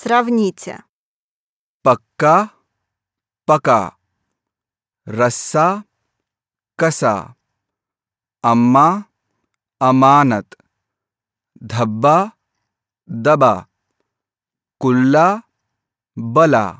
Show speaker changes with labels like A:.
A: Сравните.
B: Пока, пока. Раса, коса. Амма, аманат. Дhabba, даба. Кулла, бала.